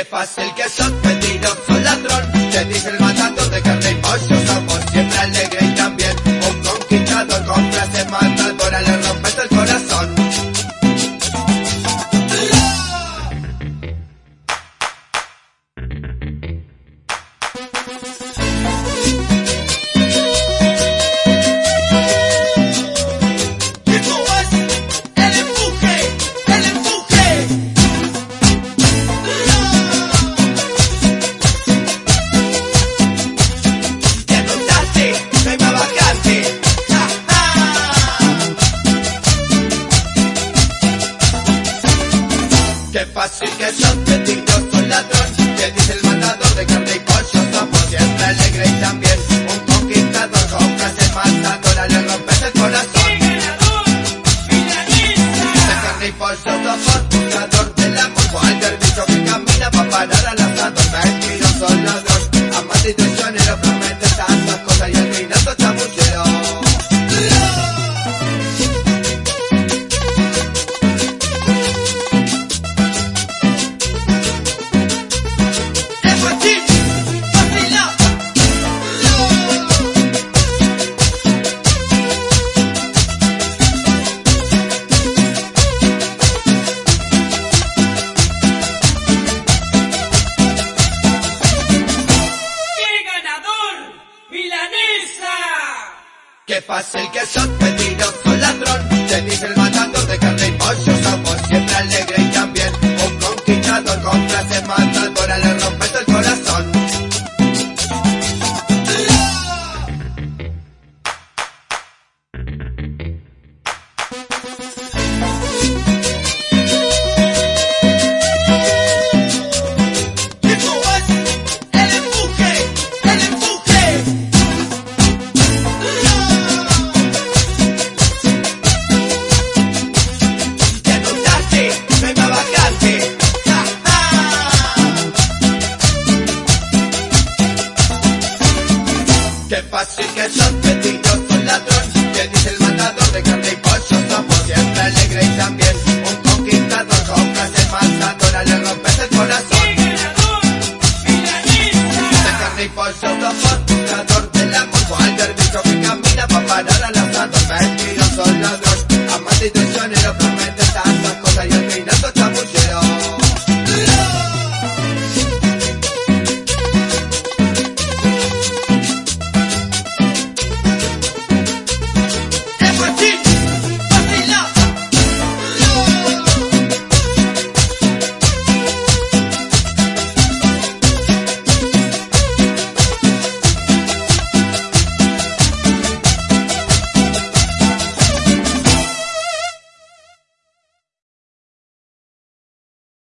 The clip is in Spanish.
que pasa el que sos pedidos son ladrones. fácil que son, te digo con la pase el que son mentiroso ladrón, te dice el matador de carne y pollo. Que pase que son